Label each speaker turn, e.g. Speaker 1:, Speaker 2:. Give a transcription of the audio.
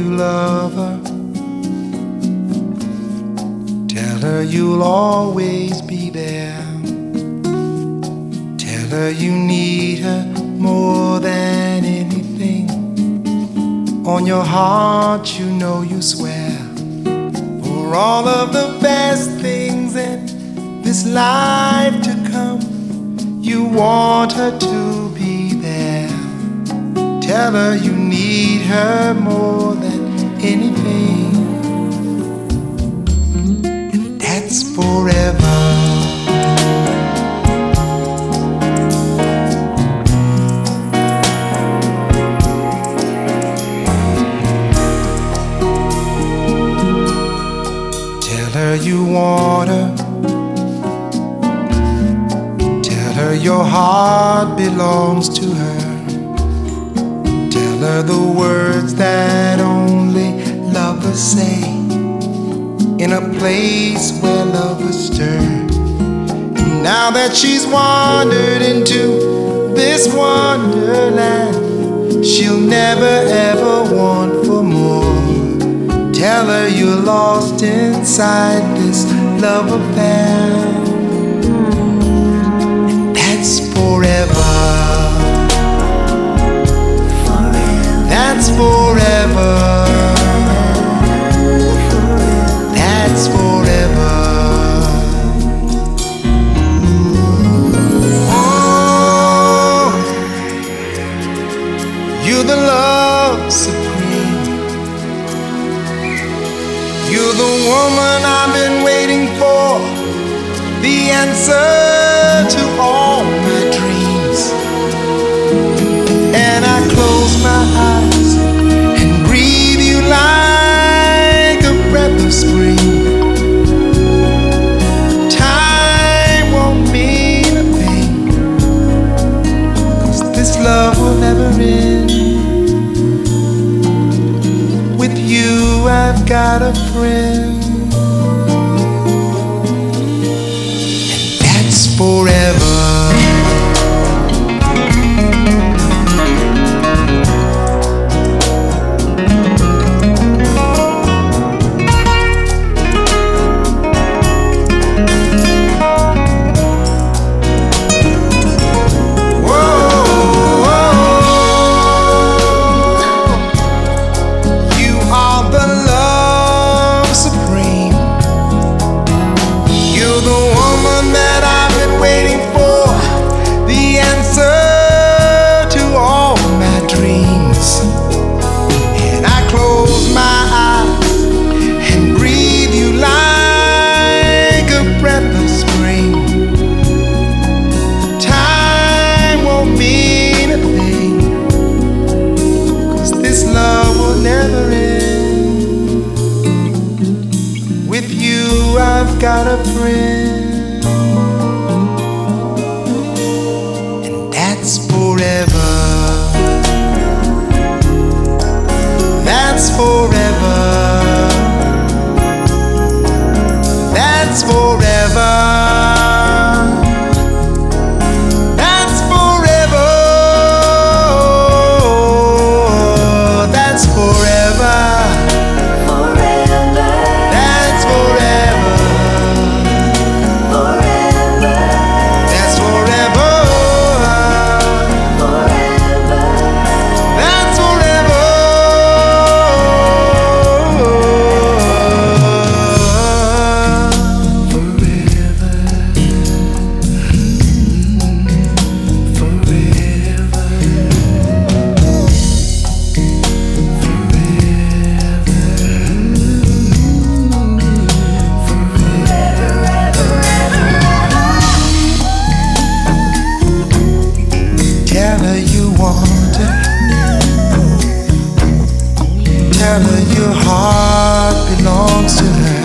Speaker 1: you love her. Tell her you'll always be there. Tell her you need her more than anything. On your heart, you know you swear for all of the best things in this life to come. You want her to be there. Tell her you need her more than. You want her. Tell her your heart belongs to her. Tell her the words that only lovers say in a place where lovers stir. And now that she's wandered into this wonderland, she'll never ever want. You're lost inside this love affair. And that's forever. That's forever. Answer to all my dreams. And I close my eyes and breathe you like a breath of spring. Time won't mean a this love will never end. With you, I've got a friend. A friend. Her you want her. Tell her your heart belongs to her.